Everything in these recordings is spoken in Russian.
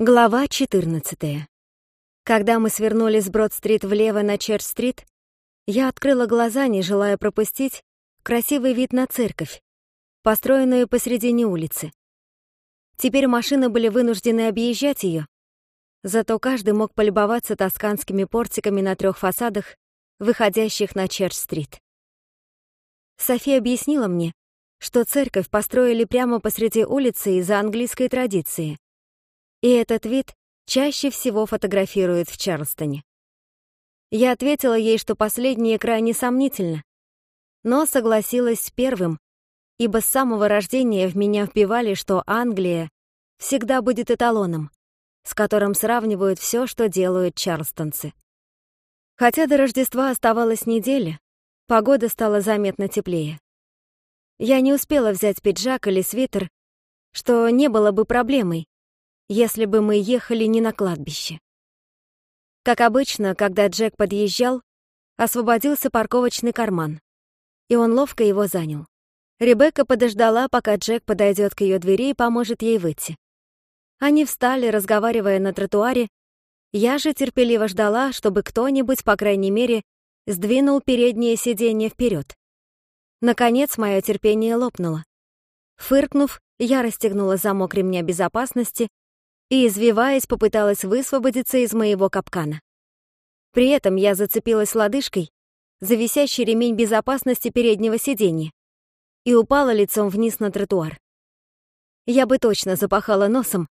Глава 14. Когда мы свернули с Брод-стрит влево на Черч-стрит, я открыла глаза, не желая пропустить красивый вид на церковь, построенную посредине улицы. Теперь машины были вынуждены объезжать ее, зато каждый мог полюбоваться тосканскими портиками на трех фасадах, выходящих на Черч-стрит. София объяснила мне, что церковь построили прямо посреди улицы из-за английской традиции и этот вид чаще всего фотографируют в Чарльстоне. Я ответила ей, что последнее крайне сомнительно, но согласилась с первым, ибо с самого рождения в меня впивали, что Англия всегда будет эталоном, с которым сравнивают все, что делают чарльстонцы. Хотя до Рождества оставалась неделя, погода стала заметно теплее. Я не успела взять пиджак или свитер, что не было бы проблемой, если бы мы ехали не на кладбище. Как обычно, когда Джек подъезжал, освободился парковочный карман, и он ловко его занял. Ребекка подождала, пока Джек подойдет к ее двери и поможет ей выйти. Они встали, разговаривая на тротуаре. Я же терпеливо ждала, чтобы кто-нибудь, по крайней мере, сдвинул переднее сиденье вперед. Наконец, мое терпение лопнуло. Фыркнув, я расстегнула замок ремня безопасности и, извиваясь, попыталась высвободиться из моего капкана. При этом я зацепилась лодыжкой за висящий ремень безопасности переднего сиденья и упала лицом вниз на тротуар. Я бы точно запахала носом,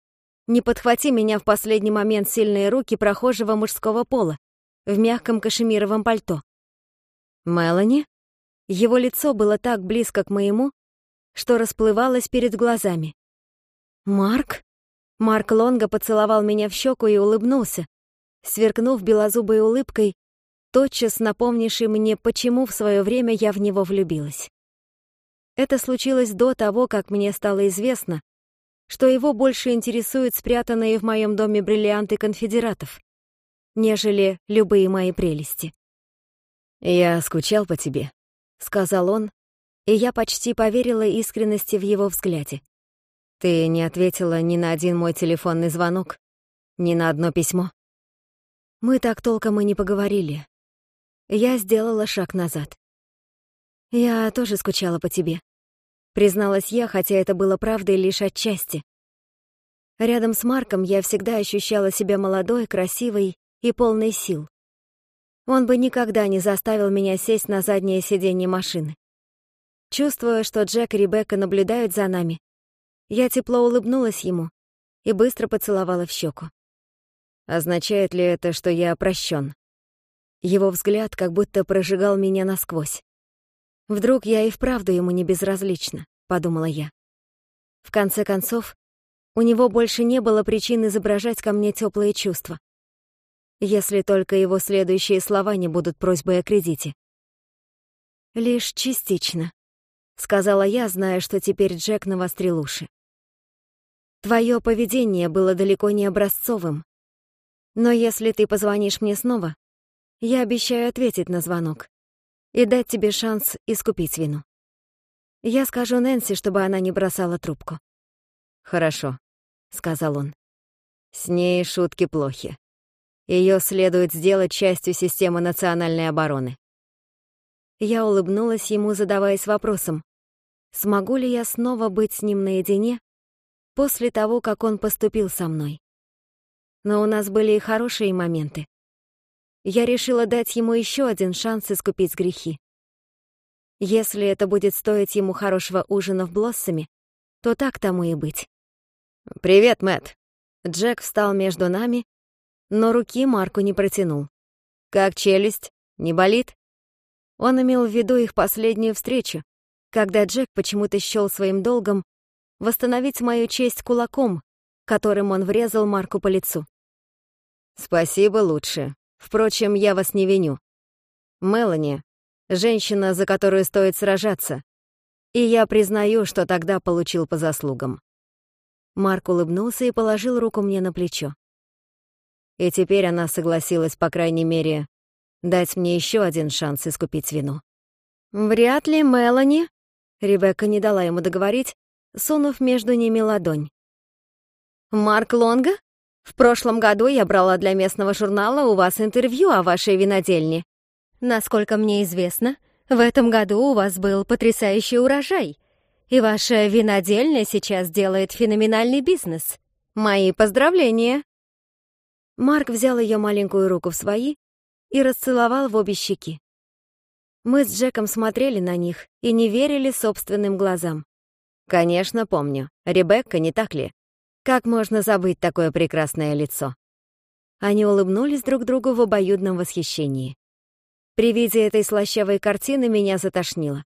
не подхвати меня в последний момент сильные руки прохожего мужского пола в мягком кашемировом пальто. Мелани? Его лицо было так близко к моему, что расплывалось перед глазами. «Марк?» Марк Лонга поцеловал меня в щеку и улыбнулся, сверкнув белозубой улыбкой, тотчас напомнивший мне, почему в свое время я в него влюбилась. Это случилось до того, как мне стало известно, что его больше интересуют спрятанные в моем доме бриллианты конфедератов, нежели любые мои прелести. «Я скучал по тебе», — сказал он, и я почти поверила искренности в его взгляде. Ты не ответила ни на один мой телефонный звонок, ни на одно письмо. Мы так толком и не поговорили. Я сделала шаг назад. Я тоже скучала по тебе. Призналась я, хотя это было правдой лишь отчасти. Рядом с Марком я всегда ощущала себя молодой, красивой и полной сил. Он бы никогда не заставил меня сесть на заднее сиденье машины. Чувствуя, что Джек и Ребекка наблюдают за нами, я тепло улыбнулась ему и быстро поцеловала в щеку. «Означает ли это, что я прощен? Его взгляд как будто прожигал меня насквозь. «Вдруг я и вправду ему не безразлична», — подумала я. В конце концов, у него больше не было причин изображать ко мне теплые чувства. Если только его следующие слова не будут просьбой о кредите. «Лишь частично», — сказала я, зная, что теперь Джек навострил уши. Твое поведение было далеко не образцовым. Но если ты позвонишь мне снова, я обещаю ответить на звонок и дать тебе шанс искупить вину. Я скажу Нэнси, чтобы она не бросала трубку. «Хорошо», — сказал он. «С ней шутки плохи. Ее следует сделать частью системы национальной обороны». Я улыбнулась ему, задаваясь вопросом, смогу ли я снова быть с ним наедине, после того, как он поступил со мной. Но у нас были и хорошие моменты. Я решила дать ему еще один шанс искупить грехи. Если это будет стоить ему хорошего ужина в Блоссами, то так тому и быть. «Привет, Мэтт!» Джек встал между нами, но руки Марку не протянул. «Как челюсть? Не болит?» Он имел в виду их последнюю встречу, когда Джек почему-то счёл своим долгом восстановить мою честь кулаком, которым он врезал Марку по лицу. «Спасибо лучше. Впрочем, я вас не виню. Мелани — женщина, за которую стоит сражаться. И я признаю, что тогда получил по заслугам». Марк улыбнулся и положил руку мне на плечо. И теперь она согласилась, по крайней мере, дать мне еще один шанс искупить вину. «Вряд ли, Мелани...» Ребекка не дала ему договорить, сунув между ними ладонь. «Марк Лонга? В прошлом году я брала для местного журнала у вас интервью о вашей винодельне. Насколько мне известно, в этом году у вас был потрясающий урожай, и ваша винодельня сейчас делает феноменальный бизнес. Мои поздравления!» Марк взял ее маленькую руку в свои и расцеловал в обе щеки. Мы с Джеком смотрели на них и не верили собственным глазам. Конечно, помню. Ребекка, не так ли? Как можно забыть такое прекрасное лицо? Они улыбнулись друг другу в обоюдном восхищении. При виде этой слащавой картины меня затошнило.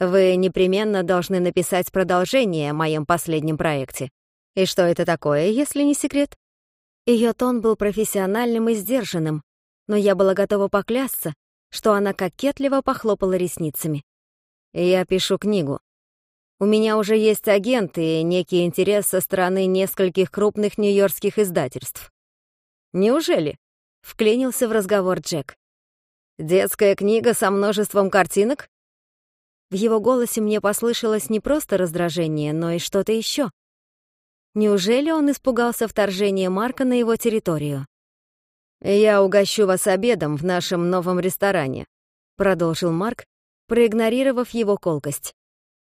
Вы непременно должны написать продолжение о моем последнем проекте. И что это такое, если не секрет? Ее тон был профессиональным и сдержанным, но я была готова поклясться, что она кокетливо похлопала ресницами. Я пишу книгу. У меня уже есть агенты и некий интерес со стороны нескольких крупных нью-йоркских издательств. Неужели? Вклинился в разговор Джек. Детская книга со множеством картинок? В его голосе мне послышалось не просто раздражение, но и что-то еще. Неужели он испугался вторжения Марка на его территорию? «Я угощу вас обедом в нашем новом ресторане», — продолжил Марк, проигнорировав его колкость.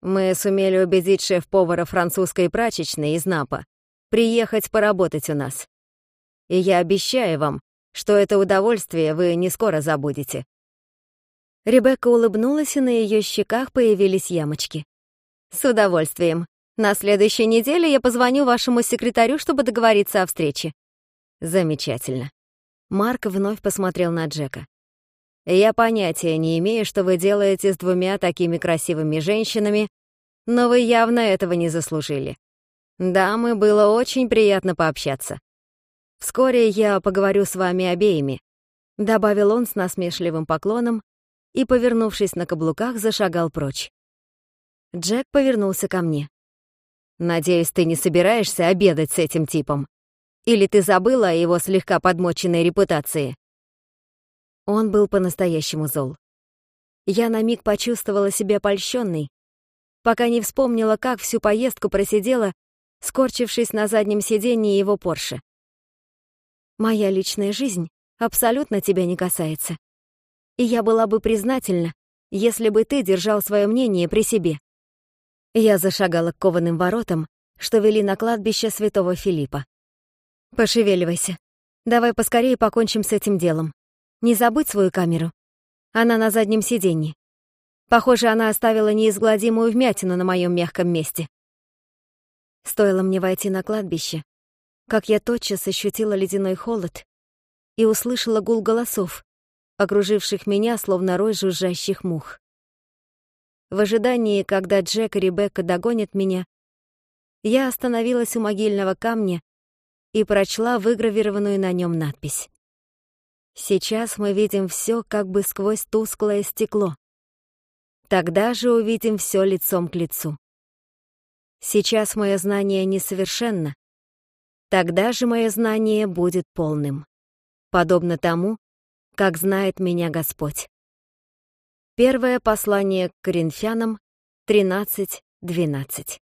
Мы сумели убедить шеф-повара французской прачечной из НАПа приехать поработать у нас. И я обещаю вам, что это удовольствие вы не скоро забудете. Ребекка улыбнулась, и на ее щеках появились ямочки. С удовольствием. На следующей неделе я позвоню вашему секретарю, чтобы договориться о встрече. Замечательно. Марк вновь посмотрел на Джека. Я понятия не имею, что вы делаете с двумя такими красивыми женщинами, но вы явно этого не заслужили. Дамы, было очень приятно пообщаться. Вскоре я поговорю с вами обеими», — добавил он с насмешливым поклоном и, повернувшись на каблуках, зашагал прочь. Джек повернулся ко мне. «Надеюсь, ты не собираешься обедать с этим типом? Или ты забыла о его слегка подмоченной репутации?» Он был по-настоящему зол. Я на миг почувствовала себя польщенной, пока не вспомнила, как всю поездку просидела, скорчившись на заднем сиденье его Порше. «Моя личная жизнь абсолютно тебя не касается. И я была бы признательна, если бы ты держал свое мнение при себе». Я зашагала к кованым воротам, что вели на кладбище святого Филиппа. «Пошевеливайся. Давай поскорее покончим с этим делом. Не забыть свою камеру. Она на заднем сиденье. Похоже, она оставила неизгладимую вмятину на моем мягком месте. Стоило мне войти на кладбище, как я тотчас ощутила ледяной холод и услышала гул голосов, окруживших меня, словно рой жужжащих мух. В ожидании, когда Джек и Ребекка догонят меня, я остановилась у могильного камня и прочла выгравированную на нем надпись. Сейчас мы видим все как бы сквозь тусклое стекло. Тогда же увидим все лицом к лицу. Сейчас мое знание несовершенно. Тогда же мое знание будет полным, подобно тому, как знает меня Господь. Первое послание к Коринфянам 13.12.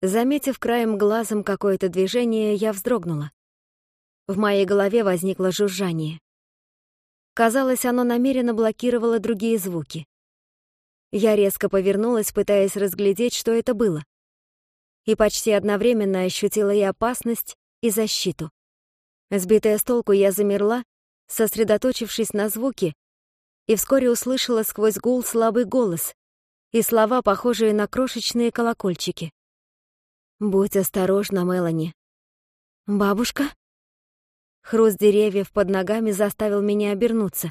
Заметив краем глазом какое-то движение, я вздрогнула. В моей голове возникло жужжание. Казалось, оно намеренно блокировало другие звуки. Я резко повернулась, пытаясь разглядеть, что это было. И почти одновременно ощутила и опасность, и защиту. Сбитая с толку, я замерла, сосредоточившись на звуке, и вскоре услышала сквозь гул слабый голос и слова, похожие на крошечные колокольчики. «Будь осторожна, Мелани». «Бабушка?» Хруст деревьев под ногами заставил меня обернуться.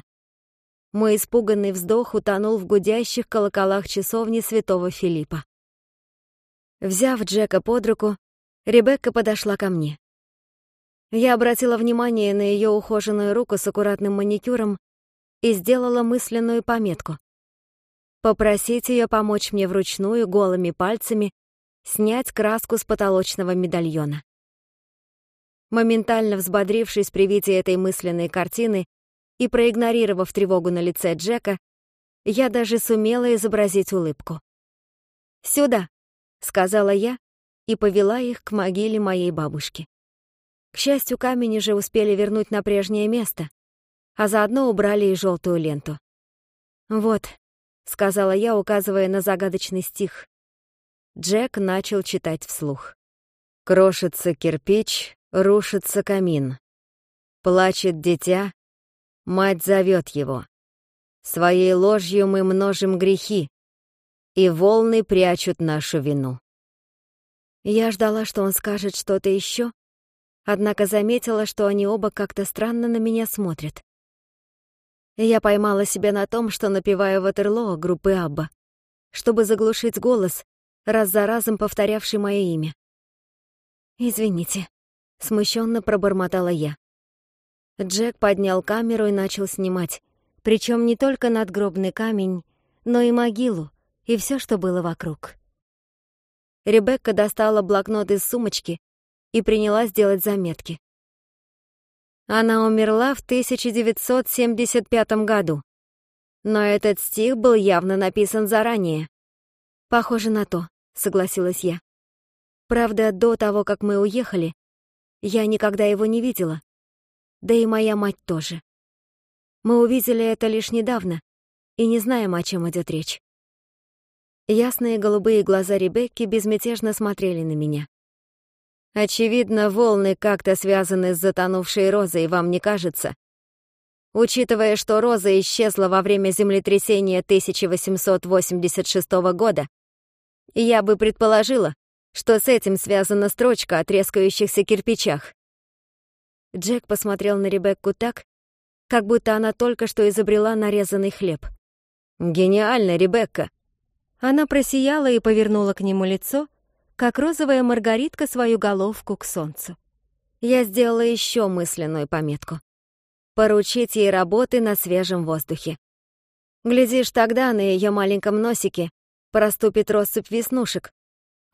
Мой испуганный вздох утонул в гудящих колоколах часовни святого Филиппа. Взяв Джека под руку, Ребекка подошла ко мне. Я обратила внимание на ее ухоженную руку с аккуратным маникюром и сделала мысленную пометку. Попросить ее помочь мне вручную голыми пальцами снять краску с потолочного медальона. Моментально взбодрившись при виде этой мысленной картины и проигнорировав тревогу на лице Джека, я даже сумела изобразить улыбку. «Сюда!» — сказала я и повела их к могиле моей бабушки. К счастью, камень же успели вернуть на прежнее место, а заодно убрали и желтую ленту. «Вот», — сказала я, указывая на загадочный стих. Джек начал читать вслух. «Крошится кирпич, Рушится камин. Плачет дитя, мать зовет его. Своей ложью мы множим грехи, и волны прячут нашу вину. Я ждала, что он скажет что-то еще, однако заметила, что они оба как-то странно на меня смотрят. Я поймала себя на том, что напеваю «Ватерлоо» группы «Абба», чтобы заглушить голос, раз за разом повторявший мое имя. «Извините», смущенно пробормотала я. Джек поднял камеру и начал снимать, причем не только надгробный камень, но и могилу, и все, что было вокруг. Ребекка достала блокнот из сумочки и принялась делать заметки. Она умерла в 1975 году, но этот стих был явно написан заранее. «Похоже на то», — согласилась я. Правда, до того, как мы уехали, я никогда его не видела. Да и моя мать тоже. Мы увидели это лишь недавно и не знаем, о чем идет речь. Ясные голубые глаза Ребекки безмятежно смотрели на меня. Очевидно, волны как-то связаны с затонувшей розой, вам не кажется? Учитывая, что роза исчезла во время землетрясения 1886 года, я бы предположила, что с этим связана строчка о трескающихся кирпичах. Джек посмотрел на Ребекку так, как будто она только что изобрела нарезанный хлеб. «Гениально, Ребекка!» Она просияла и повернула к нему лицо, как розовая маргаритка свою головку к солнцу. Я сделала еще мысленную пометку. Поручить ей работы на свежем воздухе. Глядишь, тогда на ее маленьком носике проступит россыпь веснушек,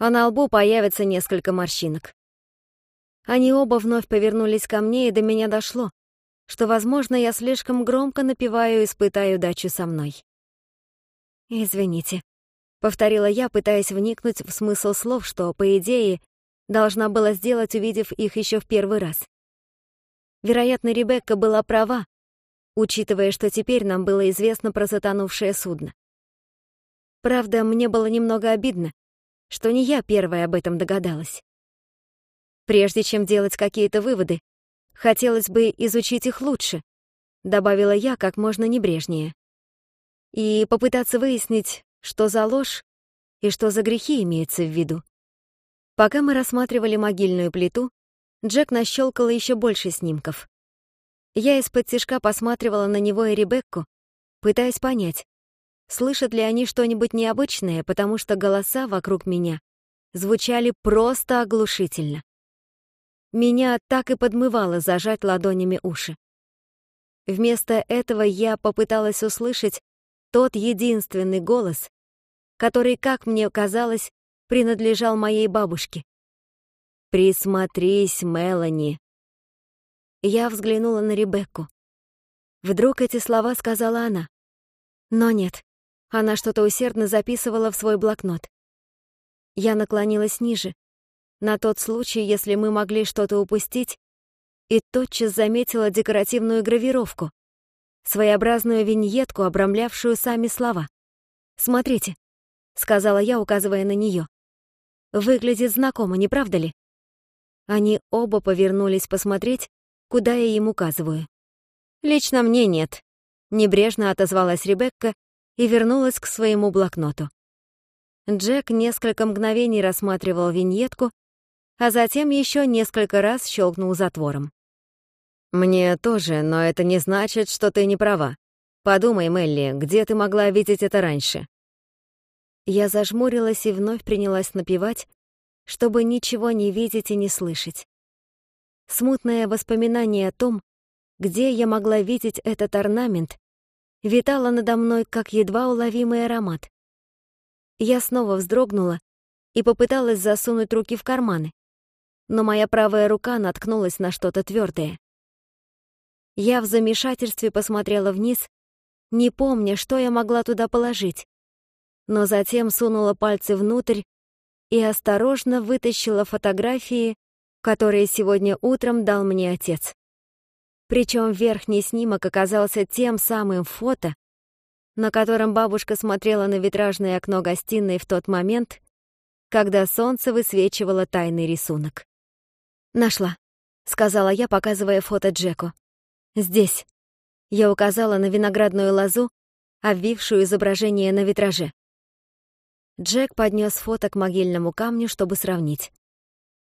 а на лбу появится несколько морщинок. Они оба вновь повернулись ко мне, и до меня дошло, что, возможно, я слишком громко напеваю и испытаю дачу со мной. «Извините», — повторила я, пытаясь вникнуть в смысл слов, что, по идее, должна была сделать, увидев их еще в первый раз. Вероятно, Ребекка была права, учитывая, что теперь нам было известно про затонувшее судно. Правда, мне было немного обидно, что не я первая об этом догадалась. Прежде чем делать какие-то выводы, хотелось бы изучить их лучше, добавила я как можно небрежнее, и попытаться выяснить, что за ложь и что за грехи имеется в виду. Пока мы рассматривали могильную плиту, Джек нащелкала еще больше снимков. Я из-под тишка посматривала на него и Ребекку, пытаясь понять, слышат ли они что-нибудь необычное, потому что голоса вокруг меня звучали просто оглушительно. Меня так и подмывало зажать ладонями уши. Вместо этого я попыталась услышать тот единственный голос, который, как мне казалось, принадлежал моей бабушке. «Присмотрись, Мелани!» Я взглянула на Ребекку. Вдруг эти слова сказала она. Но нет. Она что-то усердно записывала в свой блокнот. Я наклонилась ниже, на тот случай, если мы могли что-то упустить, и тотчас заметила декоративную гравировку, своеобразную виньетку, обрамлявшую сами слова. «Смотрите», — сказала я, указывая на нее. «Выглядит знакомо, не правда ли?» Они оба повернулись посмотреть, куда я им указываю. «Лично мне нет», — небрежно отозвалась Ребекка и вернулась к своему блокноту. Джек несколько мгновений рассматривал виньетку, а затем еще несколько раз щелкнул затвором. «Мне тоже, но это не значит, что ты не права. Подумай, Мелли, где ты могла видеть это раньше?» Я зажмурилась и вновь принялась напевать, чтобы ничего не видеть и не слышать. Смутное воспоминание о том, где я могла видеть этот орнамент, витала надо мной, как едва уловимый аромат. Я снова вздрогнула и попыталась засунуть руки в карманы, но моя правая рука наткнулась на что-то твердое. Я в замешательстве посмотрела вниз, не помня, что я могла туда положить, но затем сунула пальцы внутрь и осторожно вытащила фотографии, которые сегодня утром дал мне отец. Причем верхний снимок оказался тем самым фото, на котором бабушка смотрела на витражное окно гостиной в тот момент, когда солнце высвечивало тайный рисунок. «Нашла», — сказала я, показывая фото Джеку. «Здесь». Я указала на виноградную лозу, обвившую изображение на витраже. Джек поднес фото к могильному камню, чтобы сравнить.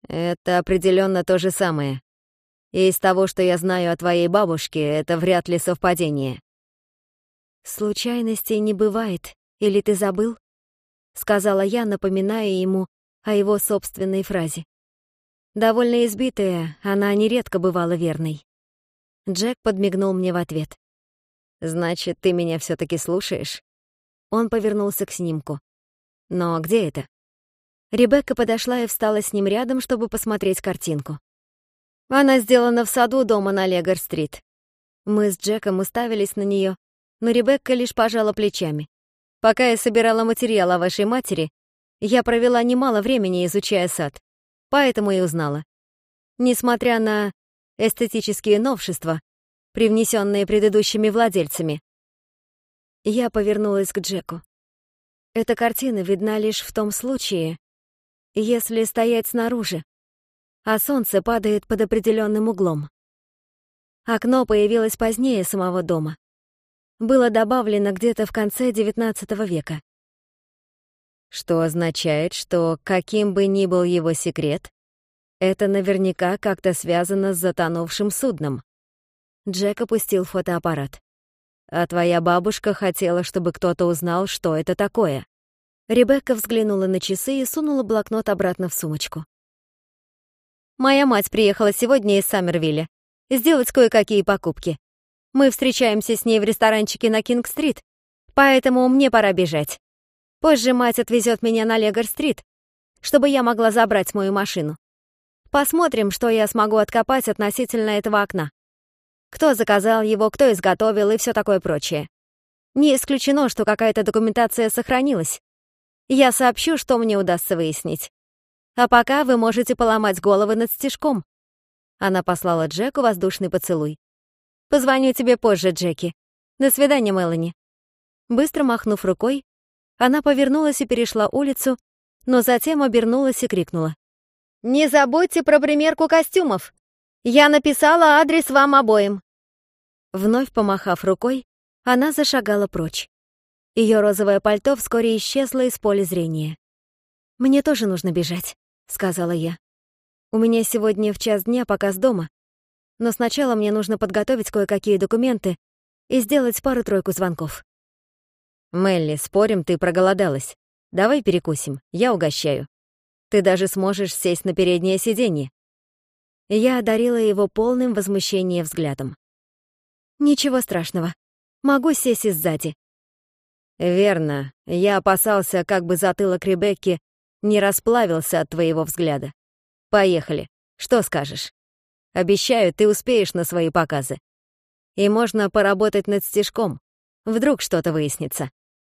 «Это определенно то же самое», из того, что я знаю о твоей бабушке, это вряд ли совпадение. «Случайностей не бывает, или ты забыл?» — сказала я, напоминая ему о его собственной фразе. Довольно избитая, она нередко бывала верной. Джек подмигнул мне в ответ. «Значит, ты меня все таки слушаешь?» Он повернулся к снимку. «Но где это?» Ребекка подошла и встала с ним рядом, чтобы посмотреть картинку. Она сделана в саду дома на Легор-стрит. Мы с Джеком уставились на нее, но Ребекка лишь пожала плечами. Пока я собирала материал о вашей матери, я провела немало времени, изучая сад, поэтому и узнала. Несмотря на эстетические новшества, привнесенные предыдущими владельцами, я повернулась к Джеку. Эта картина видна лишь в том случае, если стоять снаружи, а солнце падает под определенным углом. Окно появилось позднее самого дома. Было добавлено где-то в конце XIX века. Что означает, что каким бы ни был его секрет, это наверняка как-то связано с затонувшим судном. Джек опустил фотоаппарат. А твоя бабушка хотела, чтобы кто-то узнал, что это такое. Ребекка взглянула на часы и сунула блокнот обратно в сумочку. Моя мать приехала сегодня из Саммервилля сделать кое-какие покупки. Мы встречаемся с ней в ресторанчике на Кинг-стрит, поэтому мне пора бежать. Позже мать отвезет меня на Легор-стрит, чтобы я могла забрать мою машину. Посмотрим, что я смогу откопать относительно этого окна. Кто заказал его, кто изготовил и все такое прочее. Не исключено, что какая-то документация сохранилась. Я сообщу, что мне удастся выяснить. А пока вы можете поломать головы над стежком. Она послала Джеку воздушный поцелуй. Позвоню тебе позже, Джеки. До свидания, Мелани. Быстро махнув рукой, она повернулась и перешла улицу, но затем обернулась и крикнула. «Не забудьте про примерку костюмов! Я написала адрес вам обоим!» Вновь помахав рукой, она зашагала прочь. Ее розовое пальто вскоре исчезло из поля зрения. «Мне тоже нужно бежать» сказала я. У меня сегодня в час дня показ дома, но сначала мне нужно подготовить кое-какие документы и сделать пару-тройку звонков. Мелли, спорим, ты проголодалась. Давай перекусим, я угощаю. Ты даже сможешь сесть на переднее сиденье. Я одарила его полным возмущением взглядом. Ничего страшного. Могу сесть и сзади. Верно. Я опасался, как бы затылок Ребекки не расплавился от твоего взгляда. Поехали. Что скажешь? Обещаю, ты успеешь на свои показы. И можно поработать над стежком. Вдруг что-то выяснится.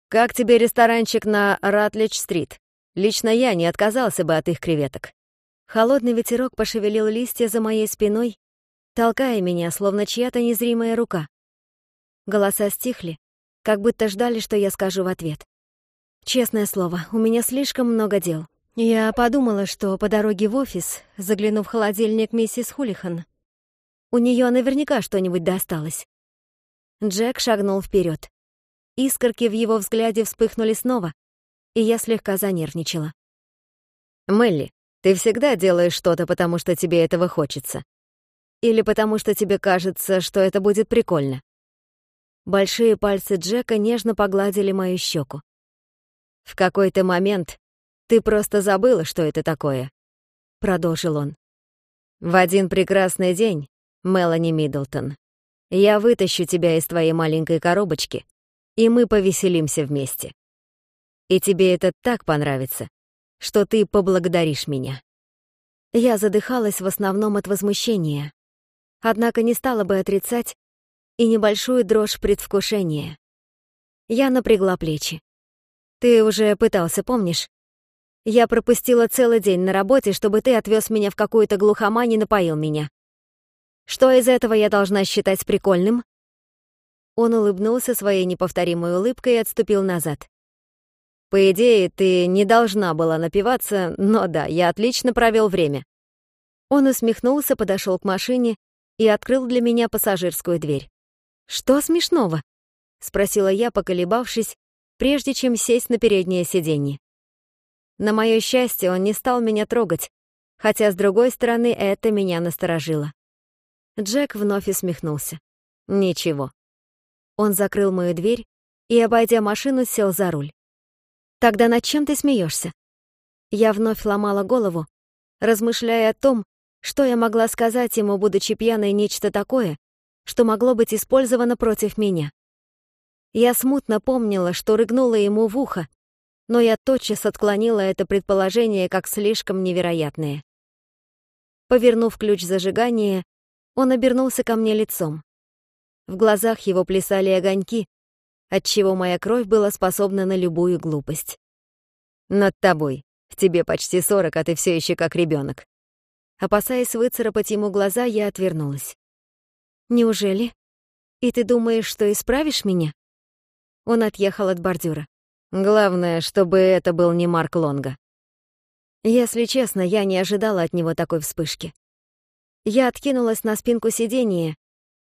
Как тебе ресторанчик на Ратлич-стрит? Лично я не отказался бы от их креветок. Холодный ветерок пошевелил листья за моей спиной, толкая меня, словно чья-то незримая рука. Голоса стихли, как будто ждали, что я скажу в ответ. Честное слово, у меня слишком много дел. Я подумала, что по дороге в офис загляну в холодильник миссис Хулихан. У нее наверняка что-нибудь досталось. Джек шагнул вперед. Искорки в его взгляде вспыхнули снова, и я слегка занервничала. «Мелли, ты всегда делаешь что-то, потому что тебе этого хочется. Или потому что тебе кажется, что это будет прикольно». Большие пальцы Джека нежно погладили мою щеку. «В какой-то момент ты просто забыла, что это такое», — продолжил он. «В один прекрасный день, Мелани Миддлтон, я вытащу тебя из твоей маленькой коробочки, и мы повеселимся вместе. И тебе это так понравится, что ты поблагодаришь меня». Я задыхалась в основном от возмущения, однако не стала бы отрицать и небольшую дрожь предвкушения. Я напрягла плечи. Ты уже пытался, помнишь? Я пропустила целый день на работе, чтобы ты отвез меня в какую-то глухомань и напоил меня. Что из этого я должна считать прикольным?» Он улыбнулся своей неповторимой улыбкой и отступил назад. «По идее, ты не должна была напиваться, но да, я отлично провел время». Он усмехнулся, подошел к машине и открыл для меня пассажирскую дверь. «Что смешного?» — спросила я, поколебавшись, прежде чем сесть на переднее сиденье. На мое счастье, он не стал меня трогать, хотя, с другой стороны, это меня насторожило. Джек вновь усмехнулся. «Ничего». Он закрыл мою дверь и, обойдя машину, сел за руль. «Тогда над чем ты смеешься? Я вновь ломала голову, размышляя о том, что я могла сказать ему, будучи пьяной, нечто такое, что могло быть использовано против меня. Я смутно помнила, что рыгнула ему в ухо, но я тотчас отклонила это предположение как слишком невероятное. Повернув ключ зажигания, он обернулся ко мне лицом. В глазах его плясали огоньки, отчего моя кровь была способна на любую глупость. «Над тобой. Тебе почти сорок, а ты все еще как ребенок. Опасаясь выцарапать ему глаза, я отвернулась. «Неужели? И ты думаешь, что исправишь меня?» Он отъехал от бордюра. Главное, чтобы это был не Марк Лонга. Если честно, я не ожидала от него такой вспышки. Я откинулась на спинку сиденья,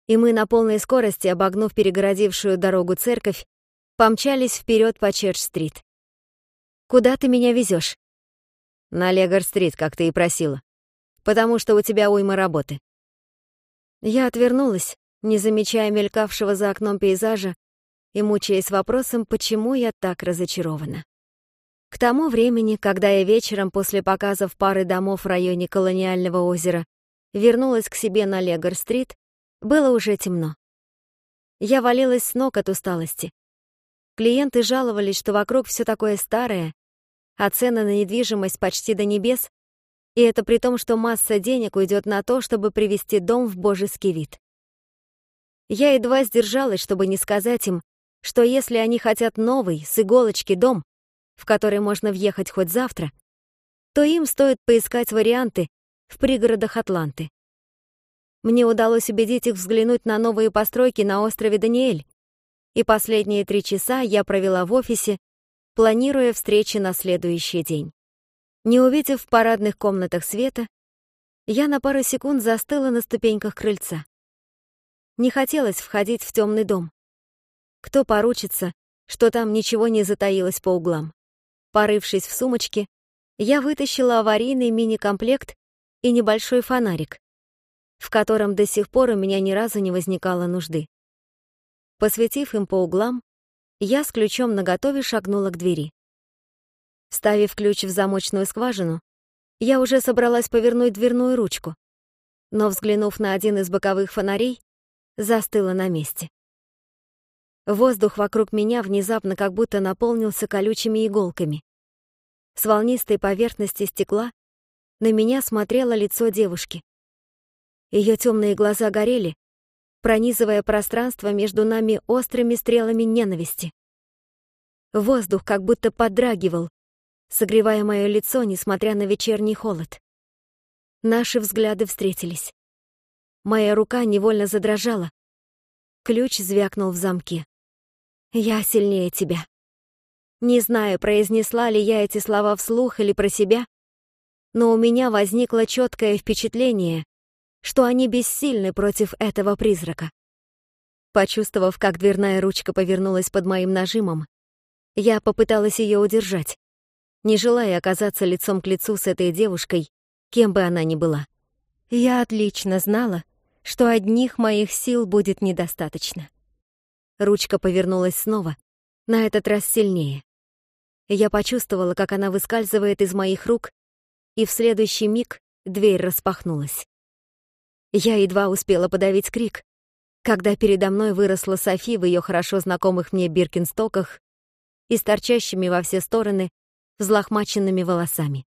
и мы на полной скорости, обогнув перегородившую дорогу церковь, помчались вперед по Черч-стрит. «Куда ты меня везешь? «На Легор-стрит, как ты и просила. Потому что у тебя уйма работы». Я отвернулась, не замечая мелькавшего за окном пейзажа, и мучаясь вопросом, почему я так разочарована. К тому времени, когда я вечером после показов пары домов в районе колониального озера вернулась к себе на Легор-стрит, было уже темно. Я валилась с ног от усталости. Клиенты жаловались, что вокруг все такое старое, а цены на недвижимость почти до небес, и это при том, что масса денег уйдет на то, чтобы привести дом в божеский вид. Я едва сдержалась, чтобы не сказать им, что если они хотят новый, с иголочки дом, в который можно въехать хоть завтра, то им стоит поискать варианты в пригородах Атланты. Мне удалось убедить их взглянуть на новые постройки на острове Даниэль, и последние три часа я провела в офисе, планируя встречи на следующий день. Не увидев в парадных комнатах света, я на пару секунд застыла на ступеньках крыльца. Не хотелось входить в темный дом кто поручится, что там ничего не затаилось по углам. Порывшись в сумочке, я вытащила аварийный мини-комплект и небольшой фонарик, в котором до сих пор у меня ни разу не возникало нужды. Посветив им по углам, я с ключом наготове шагнула к двери. Ставив ключ в замочную скважину, я уже собралась повернуть дверную ручку, но, взглянув на один из боковых фонарей, застыла на месте. Воздух вокруг меня внезапно как будто наполнился колючими иголками. С волнистой поверхности стекла на меня смотрело лицо девушки. Ее темные глаза горели, пронизывая пространство между нами острыми стрелами ненависти. Воздух как будто подрагивал, согревая мое лицо, несмотря на вечерний холод. Наши взгляды встретились. Моя рука невольно задрожала. Ключ звякнул в замке. «Я сильнее тебя». Не знаю, произнесла ли я эти слова вслух или про себя, но у меня возникло четкое впечатление, что они бессильны против этого призрака. Почувствовав, как дверная ручка повернулась под моим нажимом, я попыталась ее удержать, не желая оказаться лицом к лицу с этой девушкой, кем бы она ни была. Я отлично знала, что одних моих сил будет недостаточно. Ручка повернулась снова, на этот раз сильнее. Я почувствовала, как она выскальзывает из моих рук, и в следующий миг дверь распахнулась. Я едва успела подавить крик, когда передо мной выросла Софи в ее хорошо знакомых мне биркинстоках и с торчащими во все стороны взлохмаченными волосами.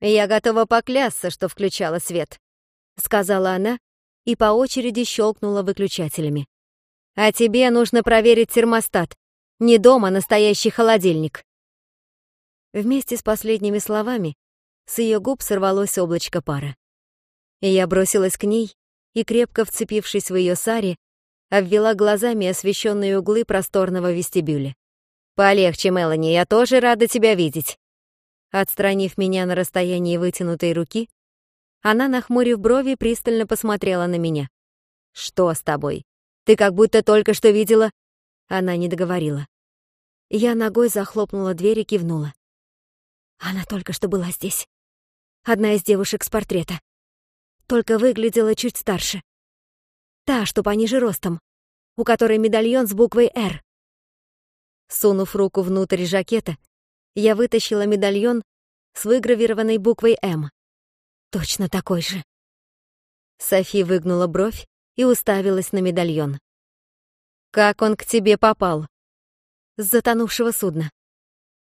«Я готова поклясться, что включала свет», — сказала она и по очереди щелкнула выключателями. А тебе нужно проверить термостат. Не дома а настоящий холодильник. Вместе с последними словами с ее губ сорвалось облачко пара. И я бросилась к ней и, крепко вцепившись в ее сари, обвела глазами освещенные углы просторного вестибюля. «Полегче, Мелани, я тоже рада тебя видеть!» Отстранив меня на расстоянии вытянутой руки, она, нахмурив брови, пристально посмотрела на меня. «Что с тобой?» Ты как будто только что видела...» Она не договорила. Я ногой захлопнула дверь и кивнула. Она только что была здесь. Одна из девушек с портрета. Только выглядела чуть старше. Та, что пониже ростом, у которой медальон с буквой «Р». Сунув руку внутрь жакета, я вытащила медальон с выгравированной буквой «М». Точно такой же. Софи выгнула бровь и уставилась на медальон. «Как он к тебе попал?» «С затонувшего судна».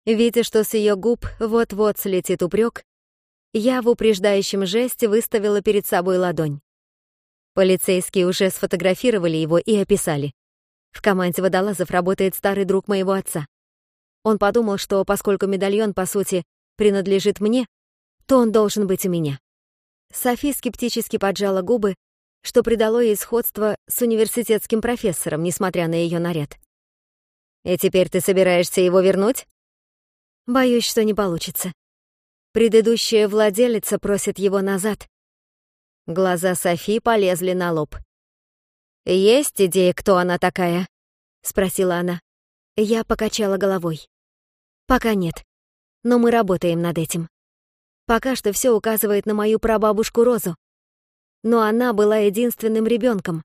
Видя, что с ее губ вот-вот слетит упрек, я в упреждающем жесте выставила перед собой ладонь. Полицейские уже сфотографировали его и описали. В команде водолазов работает старый друг моего отца. Он подумал, что поскольку медальон, по сути, принадлежит мне, то он должен быть у меня. Софи скептически поджала губы что придало ей сходство с университетским профессором, несмотря на ее наряд. «И теперь ты собираешься его вернуть?» «Боюсь, что не получится. Предыдущая владелица просит его назад». Глаза Софи полезли на лоб. «Есть идея, кто она такая?» — спросила она. Я покачала головой. «Пока нет. Но мы работаем над этим. Пока что все указывает на мою прабабушку Розу, но она была единственным ребенком,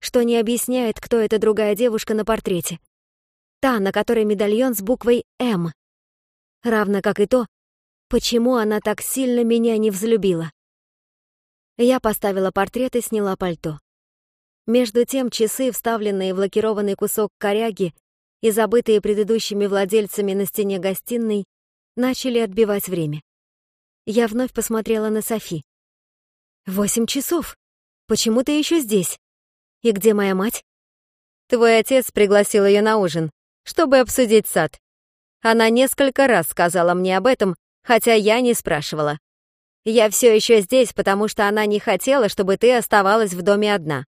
что не объясняет, кто эта другая девушка на портрете. Та, на которой медальон с буквой «М». Равно как и то, почему она так сильно меня не взлюбила. Я поставила портрет и сняла пальто. Между тем часы, вставленные в лакированный кусок коряги и забытые предыдущими владельцами на стене гостиной, начали отбивать время. Я вновь посмотрела на Софи. «Восемь часов. Почему ты еще здесь? И где моя мать?» «Твой отец пригласил ее на ужин, чтобы обсудить сад. Она несколько раз сказала мне об этом, хотя я не спрашивала. Я все еще здесь, потому что она не хотела, чтобы ты оставалась в доме одна.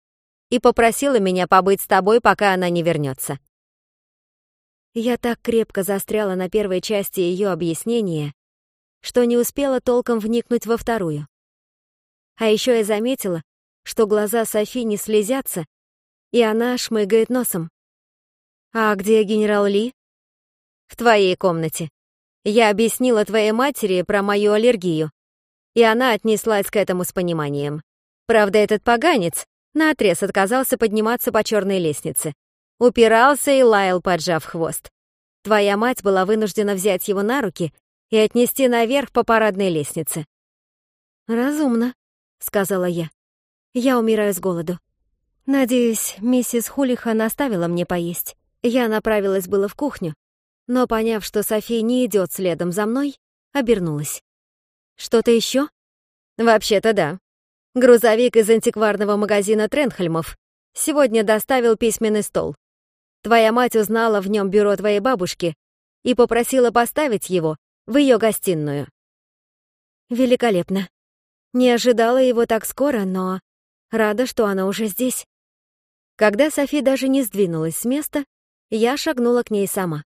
И попросила меня побыть с тобой, пока она не вернется. Я так крепко застряла на первой части ее объяснения, что не успела толком вникнуть во вторую. А еще я заметила, что глаза Софи не слезятся, и она шмыгает носом. «А где генерал Ли?» «В твоей комнате. Я объяснила твоей матери про мою аллергию, и она отнеслась к этому с пониманием. Правда, этот поганец наотрез отказался подниматься по черной лестнице. Упирался и лаял, поджав хвост. Твоя мать была вынуждена взять его на руки и отнести наверх по парадной лестнице. «Разумно», — — сказала я. «Я умираю с голоду. Надеюсь, миссис Хулихан оставила мне поесть». Я направилась было в кухню, но, поняв, что София не идет следом за мной, обернулась. «Что-то еще? «Вообще-то да. Грузовик из антикварного магазина Тренхельмов сегодня доставил письменный стол. Твоя мать узнала в нем бюро твоей бабушки и попросила поставить его в ее гостиную». «Великолепно. Не ожидала его так скоро, но рада, что она уже здесь. Когда Софи даже не сдвинулась с места, я шагнула к ней сама.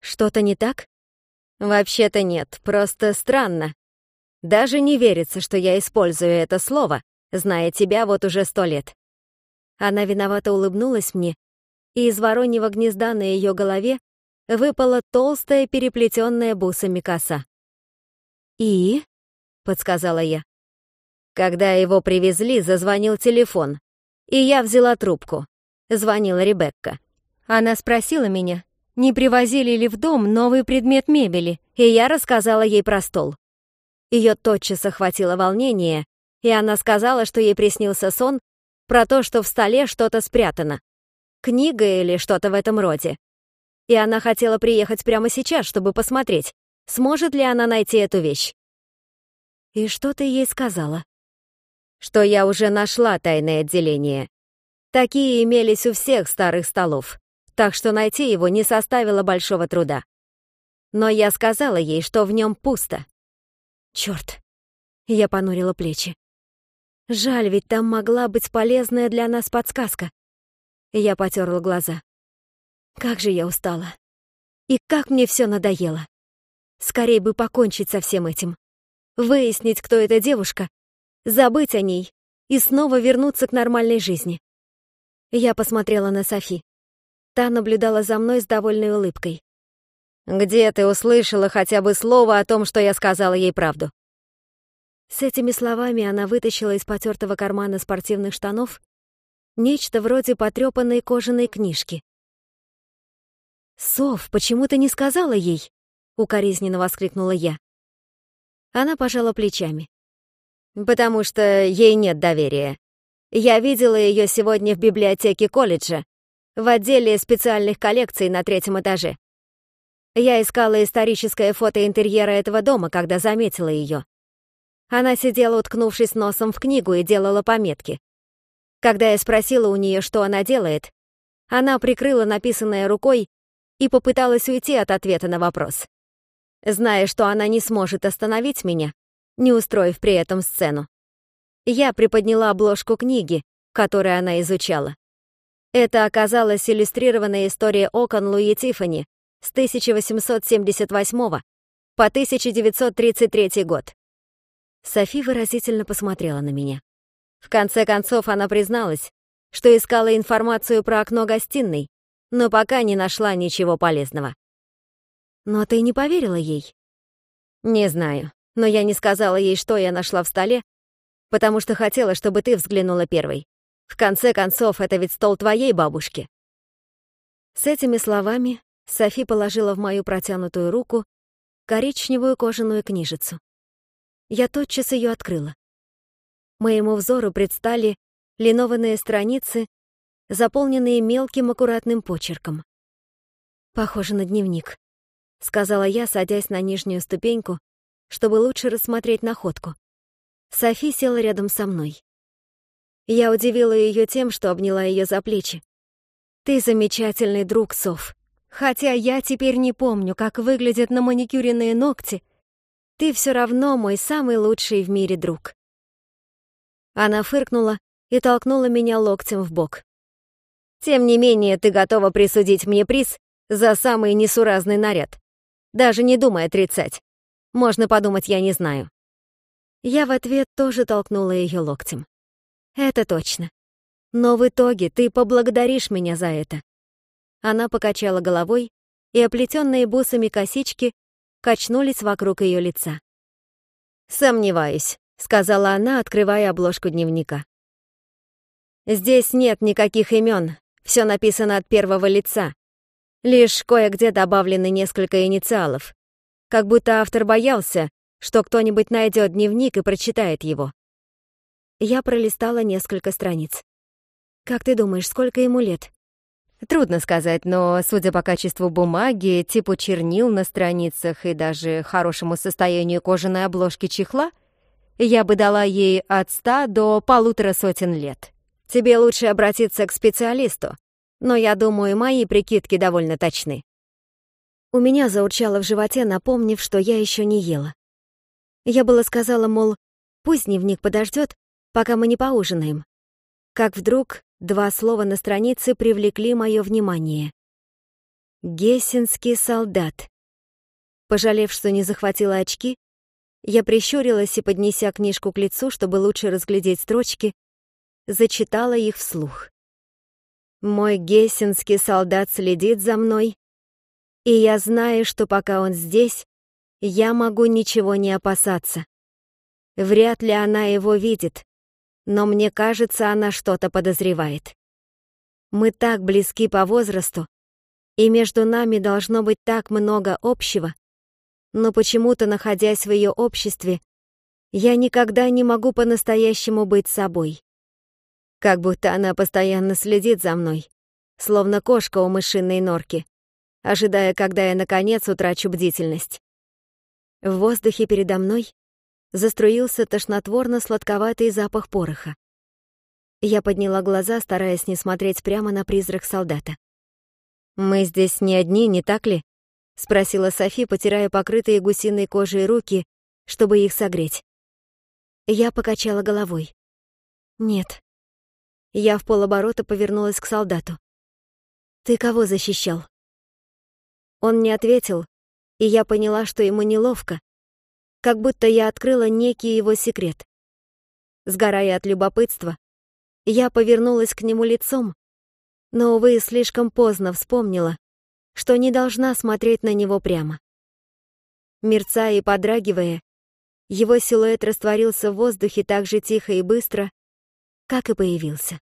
Что-то не так? Вообще-то нет, просто странно. Даже не верится, что я использую это слово, зная тебя вот уже сто лет. Она виновато улыбнулась мне, и из вороньего гнезда на ее голове выпала толстая переплетенная бусами коса. «И?» — подсказала я. Когда его привезли, зазвонил телефон, и я взяла трубку. Звонила Ребекка. Она спросила меня, не привозили ли в дом новый предмет мебели, и я рассказала ей про стол. Ее тотчас охватило волнение, и она сказала, что ей приснился сон про то, что в столе что-то спрятано. Книга или что-то в этом роде. И она хотела приехать прямо сейчас, чтобы посмотреть, сможет ли она найти эту вещь. «И что ты ей сказала?» что я уже нашла тайное отделение. Такие имелись у всех старых столов, так что найти его не составило большого труда. Но я сказала ей, что в нем пусто. Черт! Я понурила плечи. Жаль, ведь там могла быть полезная для нас подсказка. Я потерла глаза. Как же я устала. И как мне все надоело. Скорей бы покончить со всем этим. Выяснить, кто эта девушка, забыть о ней и снова вернуться к нормальной жизни. Я посмотрела на Софи. Та наблюдала за мной с довольной улыбкой. «Где ты услышала хотя бы слово о том, что я сказала ей правду?» С этими словами она вытащила из потертого кармана спортивных штанов нечто вроде потрепанной кожаной книжки. Соф, почему ты не сказала ей?» — укоризненно воскликнула я. Она пожала плечами потому что ей нет доверия. Я видела ее сегодня в библиотеке колледжа, в отделе специальных коллекций на третьем этаже. Я искала историческое фото интерьера этого дома, когда заметила ее. Она сидела, уткнувшись носом в книгу и делала пометки. Когда я спросила у нее, что она делает, она прикрыла написанное рукой и попыталась уйти от ответа на вопрос. Зная, что она не сможет остановить меня, не устроив при этом сцену. Я приподняла обложку книги, которую она изучала. Это оказалась иллюстрированная история окон Луи Тиффани с 1878 по 1933 год. Софи выразительно посмотрела на меня. В конце концов, она призналась, что искала информацию про окно гостиной, но пока не нашла ничего полезного. Но ты не поверила ей? Не знаю но я не сказала ей, что я нашла в столе, потому что хотела, чтобы ты взглянула первой. В конце концов, это ведь стол твоей бабушки». С этими словами Софи положила в мою протянутую руку коричневую кожаную книжицу. Я тотчас ее открыла. Моему взору предстали линованные страницы, заполненные мелким аккуратным почерком. «Похоже на дневник», — сказала я, садясь на нижнюю ступеньку, чтобы лучше рассмотреть находку. Софи села рядом со мной. Я удивила ее тем, что обняла ее за плечи. «Ты замечательный друг, Соф. Хотя я теперь не помню, как выглядят на маникюренные ногти, ты все равно мой самый лучший в мире друг». Она фыркнула и толкнула меня локтем в бок. «Тем не менее, ты готова присудить мне приз за самый несуразный наряд. Даже не думай отрицать. Можно подумать, я не знаю. Я в ответ тоже толкнула ее локтем. Это точно. Но в итоге ты поблагодаришь меня за это. Она покачала головой, и оплетенные бусами косички качнулись вокруг ее лица. «Сомневаюсь», — сказала она, открывая обложку дневника. «Здесь нет никаких имен, все написано от первого лица. Лишь кое-где добавлены несколько инициалов как будто автор боялся, что кто-нибудь найдет дневник и прочитает его. Я пролистала несколько страниц. «Как ты думаешь, сколько ему лет?» Трудно сказать, но, судя по качеству бумаги, типу чернил на страницах и даже хорошему состоянию кожаной обложки чехла, я бы дала ей от ста до полутора сотен лет. Тебе лучше обратиться к специалисту, но я думаю, мои прикидки довольно точны. У меня заурчало в животе, напомнив, что я еще не ела. Я было сказала, мол, пусть дневник подождет, пока мы не поужинаем. Как вдруг два слова на странице привлекли мое внимание. «Гессенский солдат». Пожалев, что не захватила очки, я прищурилась и, поднеся книжку к лицу, чтобы лучше разглядеть строчки, зачитала их вслух. «Мой гессенский солдат следит за мной, и я знаю, что пока он здесь, я могу ничего не опасаться. Вряд ли она его видит, но мне кажется, она что-то подозревает. Мы так близки по возрасту, и между нами должно быть так много общего, но почему-то, находясь в ее обществе, я никогда не могу по-настоящему быть собой. Как будто она постоянно следит за мной, словно кошка у мышиной норки ожидая, когда я наконец утрачу бдительность. В воздухе передо мной заструился тошнотворно-сладковатый запах пороха. Я подняла глаза, стараясь не смотреть прямо на призрак солдата. «Мы здесь не одни, не так ли?» — спросила Софи, потирая покрытые гусиной кожей руки, чтобы их согреть. Я покачала головой. «Нет». Я в полоборота повернулась к солдату. «Ты кого защищал?» Он не ответил, и я поняла, что ему неловко, как будто я открыла некий его секрет. Сгорая от любопытства, я повернулась к нему лицом, но, увы, слишком поздно вспомнила, что не должна смотреть на него прямо. Мерцая и подрагивая, его силуэт растворился в воздухе так же тихо и быстро, как и появился.